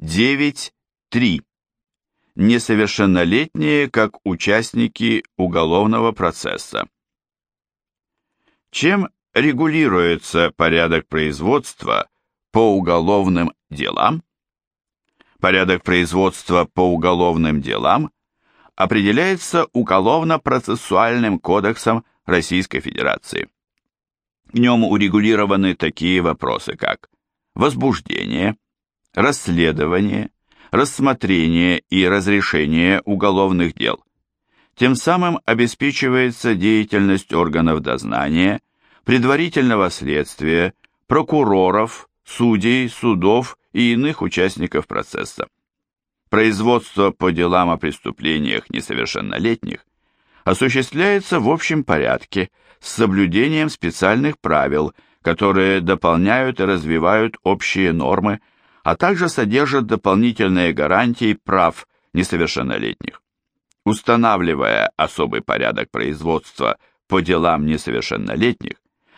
9.3. Несовершеннолетние как участники уголовного процесса. Чем регулируется порядок производства по уголовным делам? Порядок производства по уголовным делам определяется Уголовно-процессуальным кодексом Российской Федерации. В нем урегулированы такие вопросы, как возбуждение, расследование, рассмотрение и разрешение уголовных дел. Тем самым обеспечивается деятельность органов дознания, предварительного следствия, прокуроров, судей, судов и иных участников процесса. Производство по делам о преступлениях несовершеннолетних осуществляется в общем порядке с соблюдением специальных правил, которые дополняют и развивают общие нормы, а также содержат дополнительные гарантии прав несовершеннолетних. Устанавливая особый порядок производства по делам несовершеннолетних,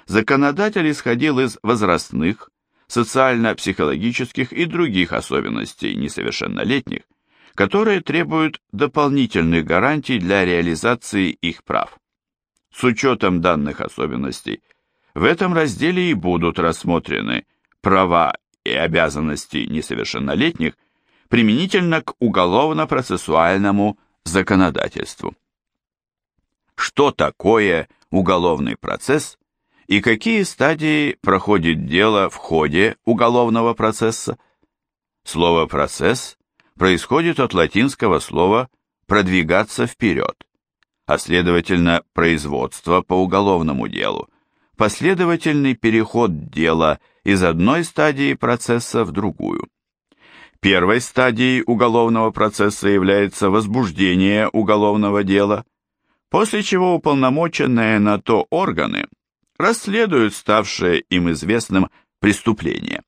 законодатель исходил из возрастных, социально-психологических и других особенностей несовершеннолетних, которые требуют дополнительных гарантий для реализации их прав. С учетом данных особенностей, в этом разделе и будут рассмотрены права и обязанности несовершеннолетних применительно к уголовно-процессуальному законодательству. Что такое уголовный процесс и какие стадии проходит дело в ходе уголовного процесса? Слово «процесс» происходит от латинского слова «продвигаться вперед», а следовательно производство по уголовному делу, последовательный переход дела из одной стадии процесса в другую. Первой стадией уголовного процесса является возбуждение уголовного дела, после чего уполномоченные на то органы расследуют ставшее им известным преступление.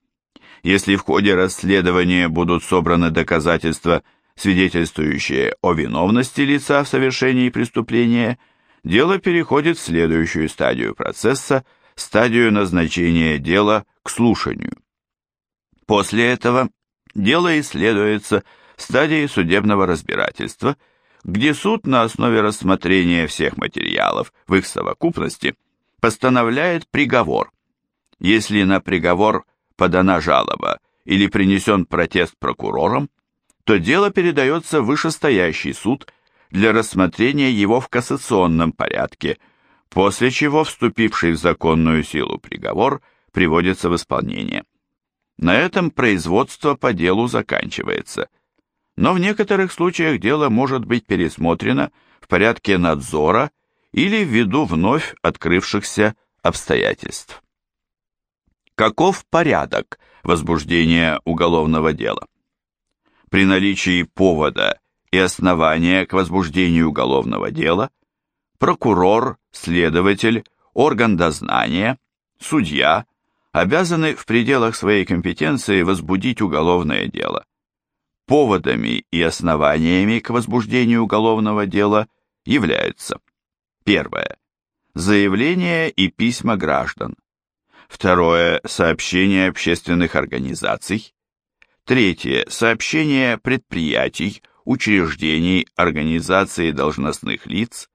Если в ходе расследования будут собраны доказательства, свидетельствующие о виновности лица в совершении преступления, дело переходит в следующую стадию процесса, стадию назначения дела к слушанию. После этого дело исследуется в стадии судебного разбирательства, где суд на основе рассмотрения всех материалов в их совокупности постановляет приговор. Если на приговор подана жалоба или принесен протест прокурором, то дело передается в вышестоящий суд для рассмотрения его в кассационном порядке, после чего вступивший в законную силу приговор приводится в исполнение. На этом производство по делу заканчивается, но в некоторых случаях дело может быть пересмотрено в порядке надзора или ввиду вновь открывшихся обстоятельств. Каков порядок возбуждения уголовного дела? При наличии повода и основания к возбуждению уголовного дела прокурор, следователь, орган дознания, судья обязаны в пределах своей компетенции возбудить уголовное дело. Поводами и основаниями к возбуждению уголовного дела являются Первое. Заявления и письма граждан. Второе. Сообщения общественных организаций. Третье. Сообщения предприятий, учреждений, организаций должностных лиц.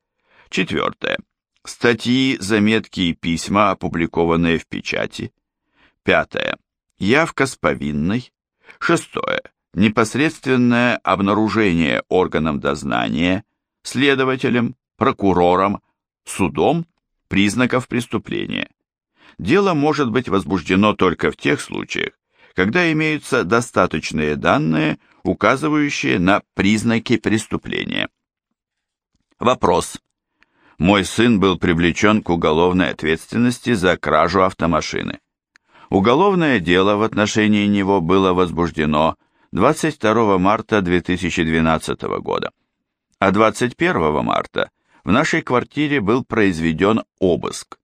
Четвертое. Статьи, заметки и письма, опубликованные в печати. Пятое. Явка с повинной. Шестое. Непосредственное обнаружение органам дознания, следователем, прокурором, судом признаков преступления. Дело может быть возбуждено только в тех случаях, когда имеются достаточные данные, указывающие на признаки преступления. Вопрос. Мой сын был привлечен к уголовной ответственности за кражу автомашины. Уголовное дело в отношении него было возбуждено 22 марта 2012 года, а 21 марта в нашей квартире был произведен обыск.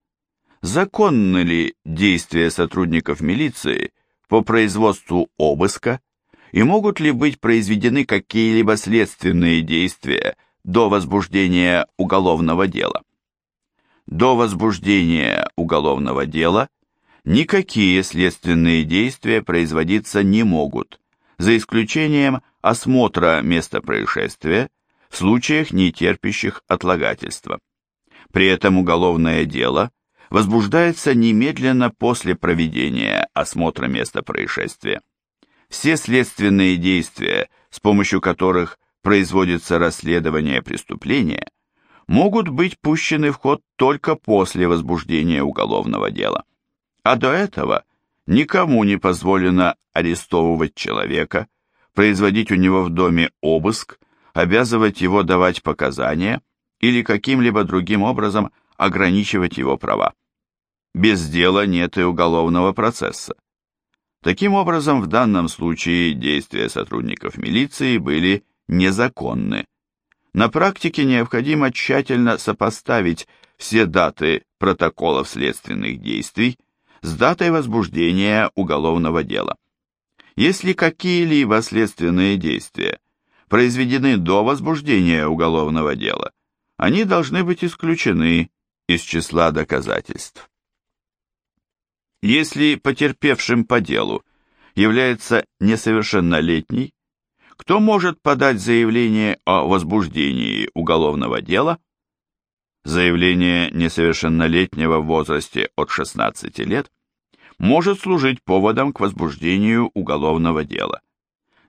Законны ли действия сотрудников милиции по производству обыска и могут ли быть произведены какие-либо следственные действия до возбуждения уголовного дела? До возбуждения уголовного дела никакие следственные действия производиться не могут, за исключением осмотра места происшествия в случаях, не терпящих отлагательства. При этом уголовное дело возбуждается немедленно после проведения осмотра места происшествия. Все следственные действия, с помощью которых производится расследование преступления, могут быть пущены в ход только после возбуждения уголовного дела. А до этого никому не позволено арестовывать человека, производить у него в доме обыск, обязывать его давать показания или каким-либо другим образом ограничивать его права. Без дела нет и уголовного процесса. Таким образом, в данном случае действия сотрудников милиции были незаконны. На практике необходимо тщательно сопоставить все даты протоколов следственных действий с датой возбуждения уголовного дела. Если какие-либо следственные действия произведены до возбуждения уголовного дела, они должны быть исключены из числа доказательств. Если потерпевшим по делу является несовершеннолетний, кто может подать заявление о возбуждении уголовного дела? Заявление несовершеннолетнего в возрасте от 16 лет может служить поводом к возбуждению уголовного дела.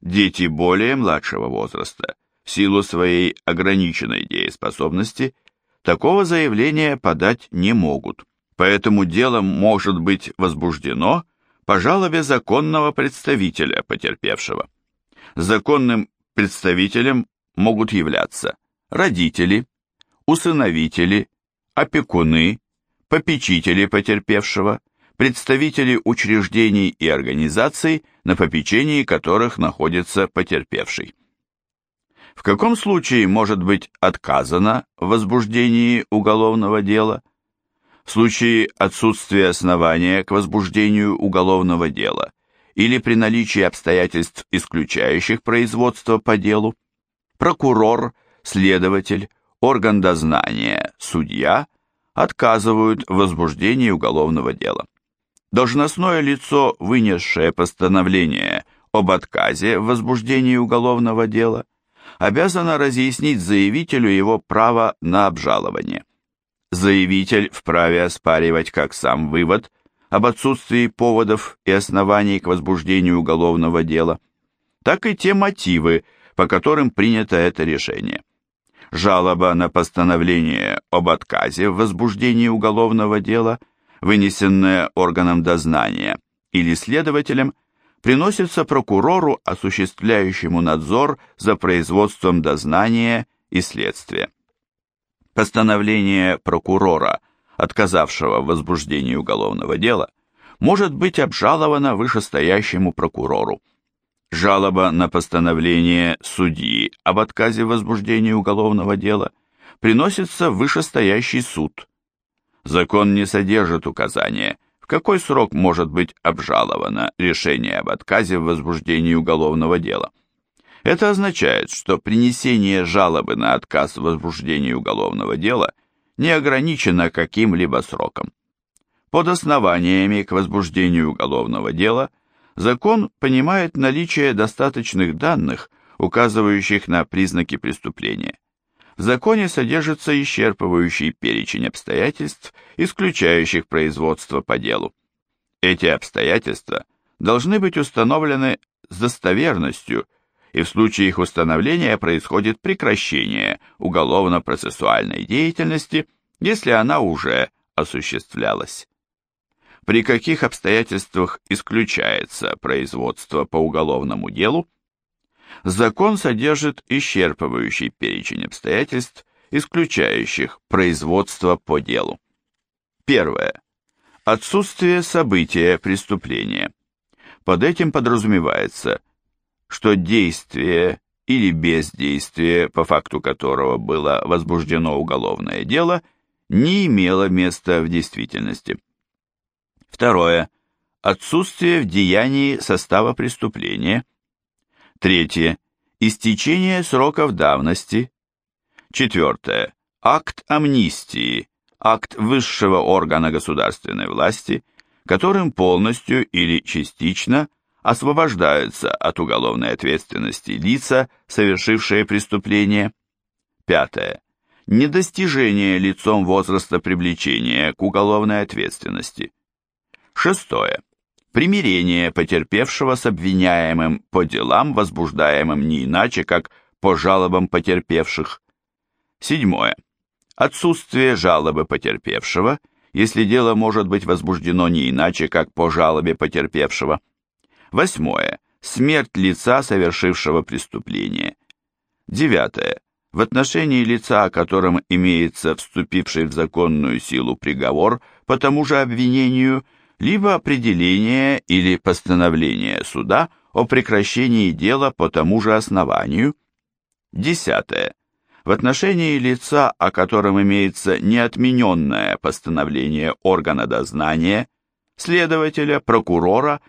Дети более младшего возраста, в силу своей ограниченной дееспособности, такого заявления подать не могут, поэтому дело может быть возбуждено по жалобе законного представителя потерпевшего. Законным представителем могут являться родители, усыновители, опекуны, попечители потерпевшего, представители учреждений и организаций, на попечении которых находится потерпевший. В каком случае может быть отказано в возбуждении уголовного дела? В случае отсутствия основания к возбуждению уголовного дела или при наличии обстоятельств, исключающих производство по делу, прокурор, следователь, орган дознания, судья отказывают в возбуждении уголовного дела. Должностное лицо, вынесшее постановление об отказе в возбуждении уголовного дела, обязано разъяснить заявителю его право на обжалование. Заявитель вправе оспаривать как сам вывод – об отсутствии поводов и оснований к возбуждению уголовного дела, так и те мотивы, по которым принято это решение. Жалоба на постановление об отказе в возбуждении уголовного дела, вынесенная органом дознания или следователем, приносится прокурору, осуществляющему надзор за производством дознания и следствия. Постановление прокурора – отказавшего в возбуждении уголовного дела, может быть обжалована вышестоящему прокурору. Жалоба на постановление судьи об отказе в возбуждении уголовного дела приносится в вышестоящий суд. Закон не содержит указания, в какой срок может быть обжаловано решение об отказе в возбуждении уголовного дела. Это означает, что принесение жалобы на отказ в возбуждении уголовного дела – не ограничено каким-либо сроком. Под основаниями к возбуждению уголовного дела закон понимает наличие достаточных данных, указывающих на признаки преступления. В законе содержится исчерпывающий перечень обстоятельств, исключающих производство по делу. Эти обстоятельства должны быть установлены с достоверностью и в случае их установления происходит прекращение уголовно-процессуальной деятельности, если она уже осуществлялась. При каких обстоятельствах исключается производство по уголовному делу? Закон содержит исчерпывающий перечень обстоятельств, исключающих производство по делу. Первое. Отсутствие события преступления. Под этим подразумевается что действие или бездействие, по факту которого было возбуждено уголовное дело, не имело места в действительности. Второе. Отсутствие в деянии состава преступления. Третье. Истечение сроков давности. Четвертое. Акт амнистии, акт высшего органа государственной власти, которым полностью или частично освобождаются от уголовной ответственности лица, совершившие преступление. Пятое. Недостижение лицом возраста привлечения к уголовной ответственности. Шестое. Примирение потерпевшего с обвиняемым по делам, возбуждаемым не иначе, как по жалобам потерпевших. Седьмое. Отсутствие жалобы потерпевшего, если дело может быть возбуждено не иначе, как по жалобе потерпевшего. Восьмое. Смерть лица, совершившего преступление. Девятое. В отношении лица, о котором имеется вступивший в законную силу приговор по тому же обвинению – либо определение или постановление суда о прекращении дела по тому же основанию. Десятое. В отношении лица, о котором имеется неотмененное постановление органа дознания, следователя, прокурора,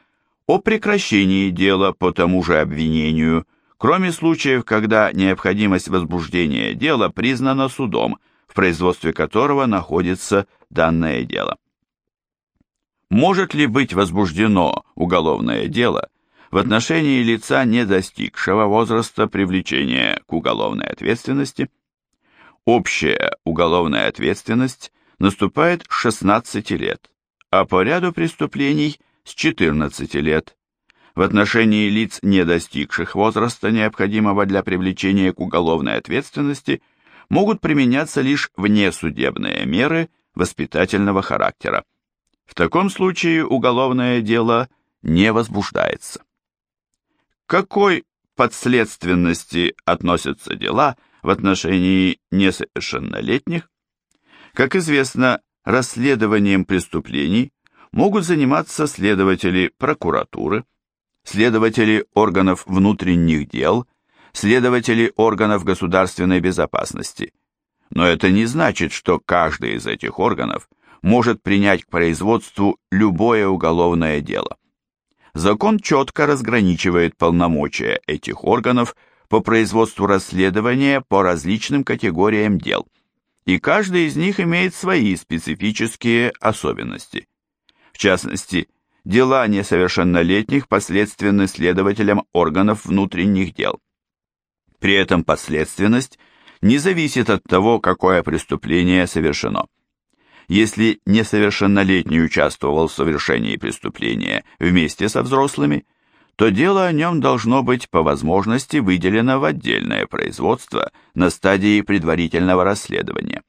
о прекращении дела по тому же обвинению, кроме случаев, когда необходимость возбуждения дела признана судом, в производстве которого находится данное дело может ли быть возбуждено уголовное дело в отношении лица, не достигшего возраста привлечения к уголовной ответственности. Общая уголовная ответственность наступает с 16 лет, а по ряду преступлений с 14 лет. В отношении лиц, не достигших возраста, необходимого для привлечения к уголовной ответственности, могут применяться лишь внесудебные меры воспитательного характера. В таком случае уголовное дело не возбуждается. Какой подследственности относятся дела в отношении несовершеннолетних? Как известно, расследованием преступлений могут заниматься следователи прокуратуры, следователи органов внутренних дел, следователи органов государственной безопасности. Но это не значит, что каждый из этих органов может принять к производству любое уголовное дело. Закон четко разграничивает полномочия этих органов по производству расследования по различным категориям дел, и каждый из них имеет свои специфические особенности. В частности, дела несовершеннолетних последственны следователям органов внутренних дел. При этом последственность не зависит от того, какое преступление совершено. Если несовершеннолетний участвовал в совершении преступления вместе со взрослыми, то дело о нем должно быть по возможности выделено в отдельное производство на стадии предварительного расследования.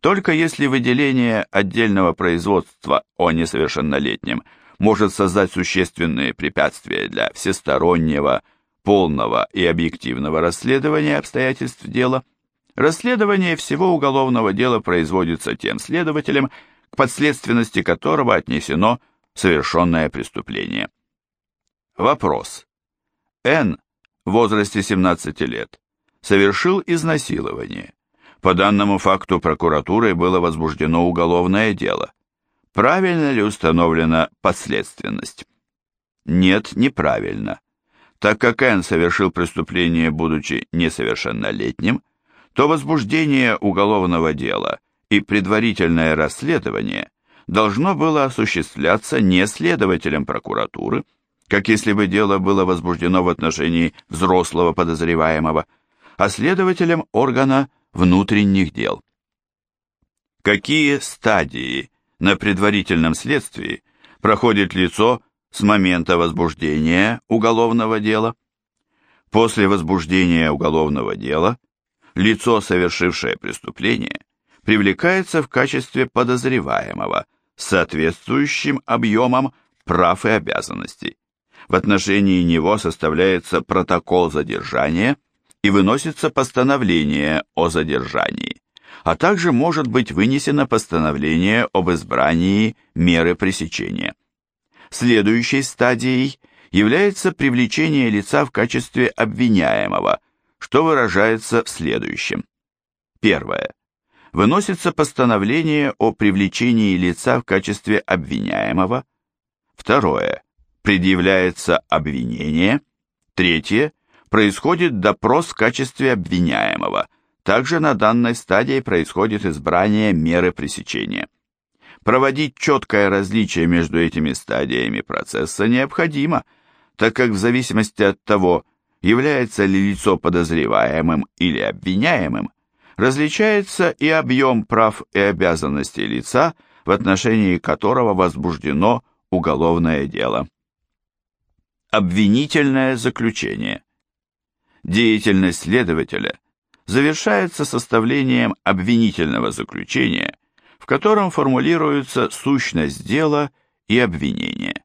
Только если выделение отдельного производства о несовершеннолетнем может создать существенные препятствия для всестороннего, полного и объективного расследования обстоятельств дела – Расследование всего уголовного дела производится тем следователем, к подследственности которого отнесено совершенное преступление. Вопрос. Н. в возрасте 17 лет совершил изнасилование. По данному факту прокуратурой было возбуждено уголовное дело. Правильно ли установлена подследственность? Нет, неправильно. Так как Н совершил преступление, будучи несовершеннолетним, то возбуждение уголовного дела и предварительное расследование должно было осуществляться не следователем прокуратуры, как если бы дело было возбуждено в отношении взрослого подозреваемого, а следователем органа внутренних дел. Какие стадии на предварительном следствии проходит лицо с момента возбуждения уголовного дела? После возбуждения уголовного дела лицо, совершившее преступление, привлекается в качестве подозреваемого с соответствующим объемом прав и обязанностей. В отношении него составляется протокол задержания и выносится постановление о задержании, а также может быть вынесено постановление об избрании меры пресечения. Следующей стадией является привлечение лица в качестве обвиняемого – что выражается в следующем. Первое. Выносится постановление о привлечении лица в качестве обвиняемого. Второе. Предъявляется обвинение. Третье. Происходит допрос в качестве обвиняемого. Также на данной стадии происходит избрание меры пресечения. Проводить четкое различие между этими стадиями процесса необходимо – так как в зависимости от того, является ли лицо подозреваемым или обвиняемым, различается и объем прав и обязанностей лица, в отношении которого возбуждено уголовное дело. Обвинительное заключение. Деятельность следователя завершается составлением обвинительного заключения, в котором формулируется сущность дела и обвинения.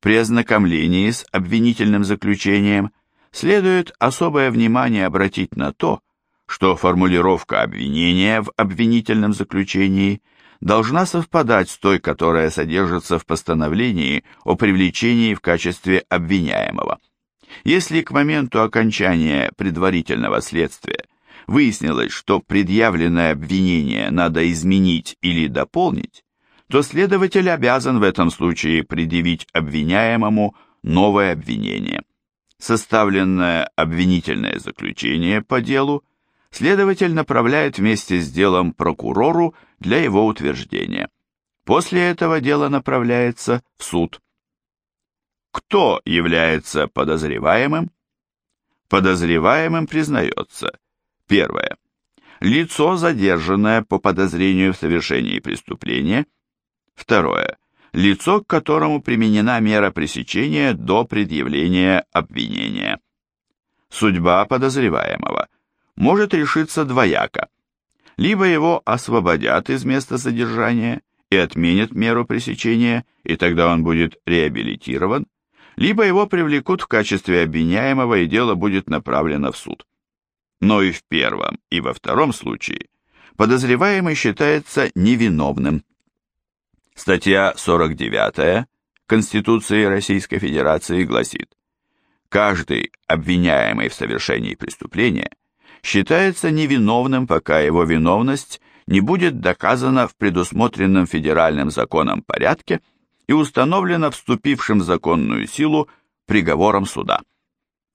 При ознакомлении с обвинительным заключением следует особое внимание обратить на то, что формулировка обвинения в обвинительном заключении – должна совпадать с той, которая содержится в постановлении о привлечении в качестве обвиняемого. Если к моменту окончания предварительного следствия выяснилось, что предъявленное обвинение надо изменить или дополнить, то следователь обязан в этом случае предъявить обвиняемому новое обвинение. Составленное обвинительное заключение по делу следователь направляет вместе с делом прокурору для его утверждения. После этого дело направляется в суд. Кто является подозреваемым? Подозреваемым признается. Первое. Лицо, задержанное по подозрению в совершении преступления. Второе. Лицо, к которому применена мера пресечения до предъявления обвинения. Судьба подозреваемого может решиться двояко либо его освободят из места содержания и отменят меру пресечения, и тогда он будет реабилитирован, либо его привлекут в качестве обвиняемого, и дело будет направлено в суд. Но и в первом, и во втором случае подозреваемый считается невиновным. Статья 49 Конституции Российской Федерации гласит, каждый обвиняемый в совершении преступления – считается невиновным, пока его виновность не будет доказана в предусмотренном федеральным законом порядке и установлена вступившим в законную силу приговором суда.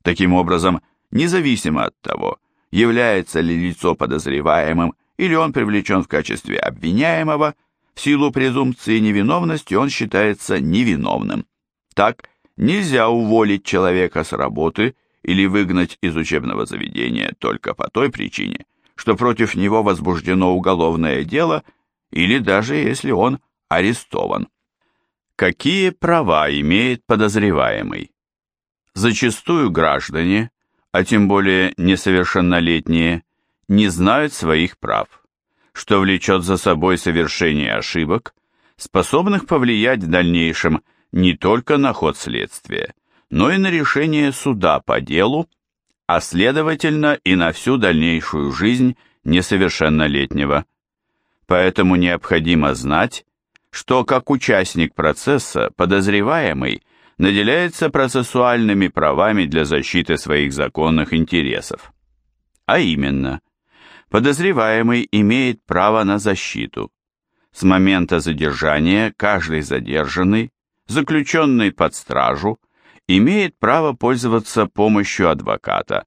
Таким образом, независимо от того, является ли лицо подозреваемым или он привлечен в качестве обвиняемого, в силу презумпции невиновности он считается невиновным. Так, нельзя уволить человека с работы или выгнать из учебного заведения только по той причине, что против него возбуждено уголовное дело или даже если он арестован. Какие права имеет подозреваемый? Зачастую граждане, а тем более несовершеннолетние, не знают своих прав, что влечет за собой совершение ошибок, способных повлиять в дальнейшем не только на ход следствия, но и на решение суда по делу, а следовательно и на всю дальнейшую жизнь несовершеннолетнего. Поэтому необходимо знать, что как участник процесса подозреваемый наделяется процессуальными правами для защиты своих законных интересов. А именно, подозреваемый имеет право на защиту. С момента задержания каждый задержанный, заключенный под стражу, имеет право пользоваться помощью адвоката.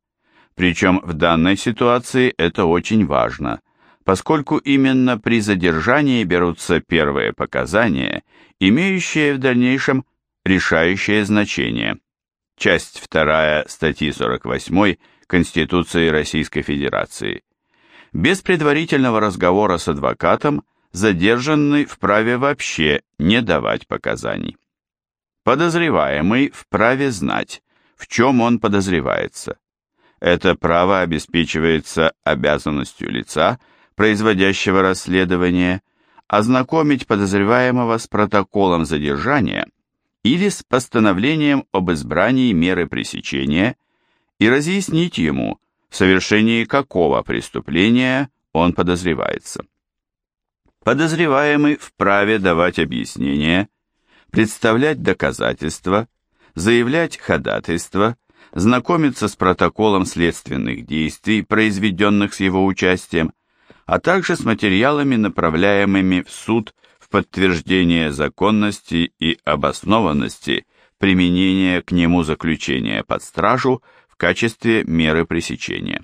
Причем в данной ситуации это очень важно, поскольку именно при задержании берутся первые показания, имеющие в дальнейшем решающее значение. Часть 2 статьи 48 Конституции Российской Федерации. Без предварительного разговора с адвокатом задержанный вправе вообще не давать показаний. Подозреваемый вправе знать, в чем он подозревается. Это право обеспечивается обязанностью лица, производящего расследование, ознакомить подозреваемого с протоколом задержания или с постановлением об избрании меры пресечения и разъяснить ему, в совершении какого преступления он подозревается. Подозреваемый вправе давать объяснения представлять доказательства, заявлять ходатайство, знакомиться с протоколом следственных действий, произведенных с его участием, а также с материалами, направляемыми в суд в подтверждение законности и обоснованности применения к нему заключения под стражу в качестве меры пресечения.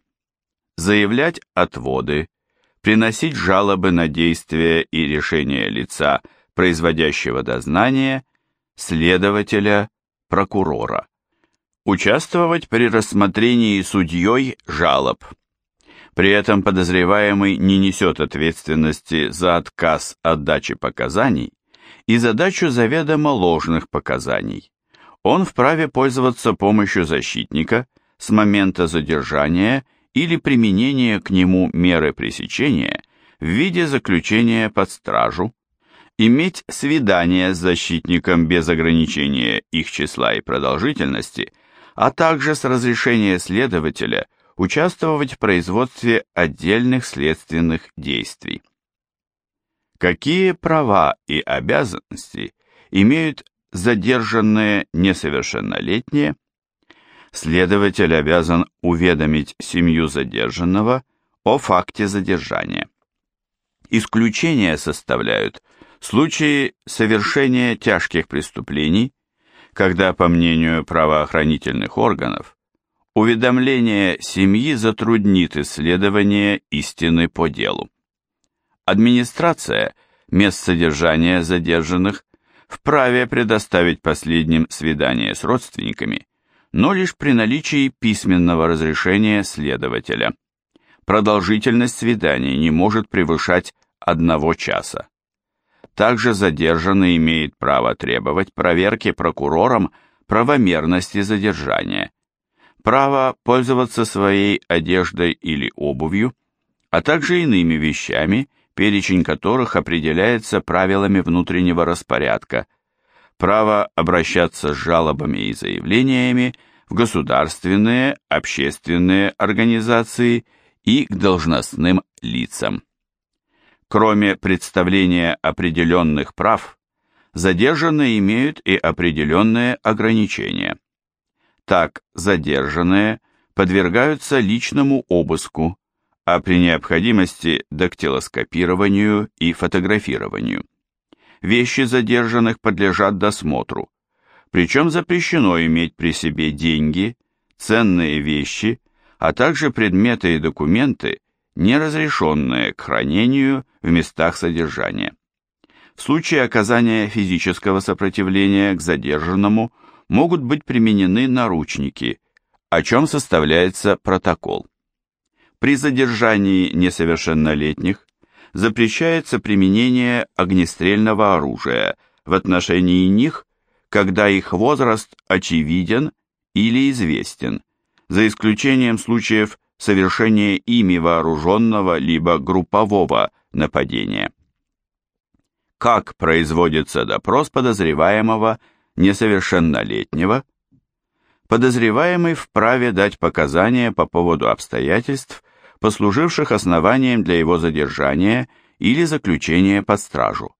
Заявлять отводы, приносить жалобы на действия и решения лица, производящего дознание, следователя, прокурора. Участвовать при рассмотрении судьей жалоб. При этом подозреваемый не несет ответственности за отказ от дачи показаний и задачу заведомо ложных показаний. Он вправе пользоваться помощью защитника с момента задержания или применения к нему меры пресечения в виде заключения под стражу, иметь свидание с защитником без ограничения их числа и продолжительности, а также с разрешения следователя участвовать в производстве отдельных следственных действий. Какие права и обязанности имеют задержанные несовершеннолетние? Следователь обязан уведомить семью задержанного о факте задержания. Исключения составляют случаи совершения тяжких преступлений, когда, по мнению правоохранительных органов, уведомление семьи затруднит исследование истины по делу. Администрация мест содержания задержанных вправе предоставить последним свидание с родственниками, но лишь при наличии письменного разрешения следователя. Продолжительность свидания не может превышать одного часа. Также задержанный имеет право требовать проверки прокурором правомерности задержания, право пользоваться своей одеждой или обувью, а также иными вещами, перечень которых определяется правилами внутреннего распорядка, право обращаться с жалобами и заявлениями в государственные, общественные организации и к должностным лицам. Кроме представления определенных прав, задержанные имеют и определенные ограничения. Так, задержанные подвергаются личному обыску, а при необходимости дактилоскопированию и фотографированию. Вещи задержанных подлежат досмотру, причем запрещено иметь при себе деньги, ценные вещи, а также предметы и документы, неразрешенные к хранению в местах содержания. В случае оказания физического сопротивления к задержанному могут быть применены наручники, о чем составляется протокол. При задержании несовершеннолетних запрещается применение огнестрельного оружия в отношении них, когда их возраст очевиден или известен, за исключением случаев совершение ими вооруженного либо группового нападения. Как производится допрос подозреваемого несовершеннолетнего? Подозреваемый вправе дать показания по поводу обстоятельств, послуживших основанием для его задержания или заключения под стражу,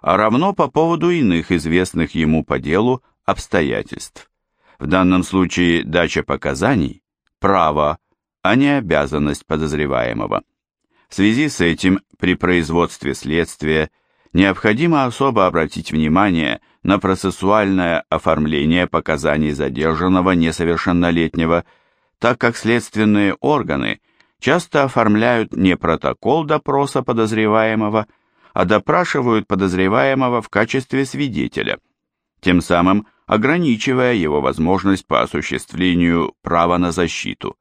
а равно по поводу иных известных ему по делу обстоятельств. В данном случае дача показаний – право, а не обязанность подозреваемого. В связи с этим при производстве следствия необходимо особо обратить внимание на процессуальное оформление показаний задержанного несовершеннолетнего, так как следственные органы часто оформляют не протокол допроса подозреваемого, а допрашивают подозреваемого в качестве свидетеля, тем самым ограничивая его возможность по осуществлению права на защиту.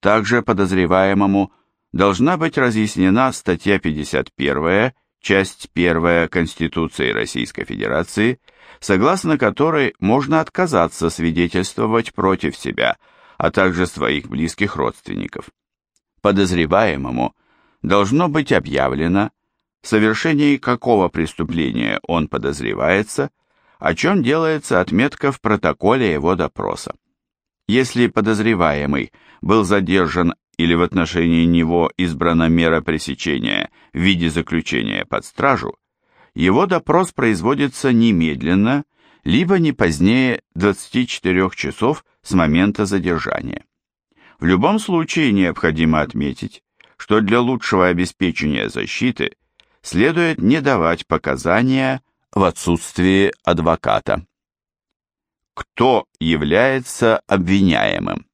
Также подозреваемому должна быть разъяснена статья 51, часть 1 Конституции Российской Федерации, согласно которой можно отказаться свидетельствовать против себя, а также своих близких родственников. Подозреваемому должно быть объявлено, в совершении какого преступления он подозревается, о чем делается отметка в протоколе его допроса. Если подозреваемый был задержан или в отношении него избрана мера пресечения в виде заключения под стражу, его допрос производится немедленно, либо не позднее 24 часов с момента задержания. В любом случае необходимо отметить, что для лучшего обеспечения защиты следует не давать показания в отсутствии адвоката. Кто является обвиняемым?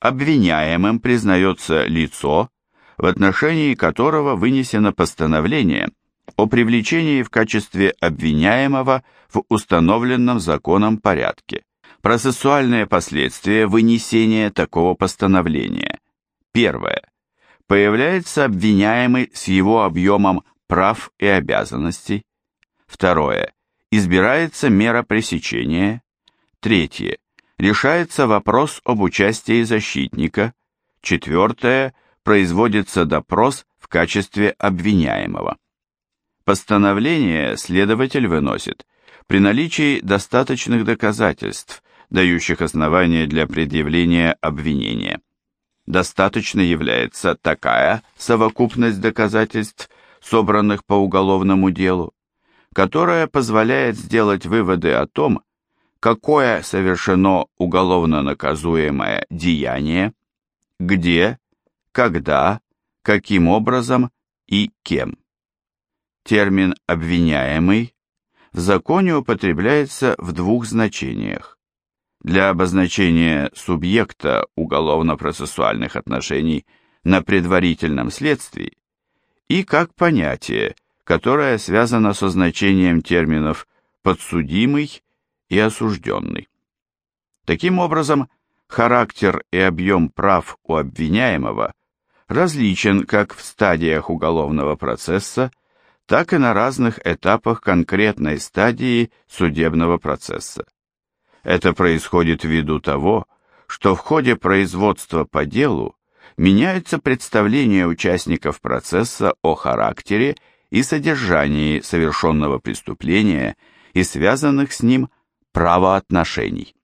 Обвиняемым признается лицо, в отношении которого вынесено постановление о привлечении в качестве обвиняемого в установленном законом порядке, Процессуальные последствия вынесения такого постановления. Первое. Появляется обвиняемый с его объемом прав и обязанностей. Второе. Избирается мера пресечения. Третье. Решается вопрос об участии защитника. Четвертое. Производится допрос в качестве обвиняемого. Постановление следователь выносит при наличии достаточных доказательств, дающих основания для предъявления обвинения. Достаточно является такая совокупность доказательств, собранных по уголовному делу, которая позволяет сделать выводы о том, какое совершено уголовно наказуемое деяние, где, когда, каким образом и кем. Термин «обвиняемый» в законе употребляется в двух значениях. Для обозначения субъекта уголовно-процессуальных отношений на предварительном следствии и как понятие, которое связано со значением терминов «подсудимый» и «осужденный». Таким образом, характер и объем прав у обвиняемого различен как в стадиях уголовного процесса, так и на разных этапах конкретной стадии судебного процесса. Это происходит ввиду того, что в ходе производства по делу меняются представления участников процесса о характере и содержании совершенного преступления и связанных с ним правоотношений.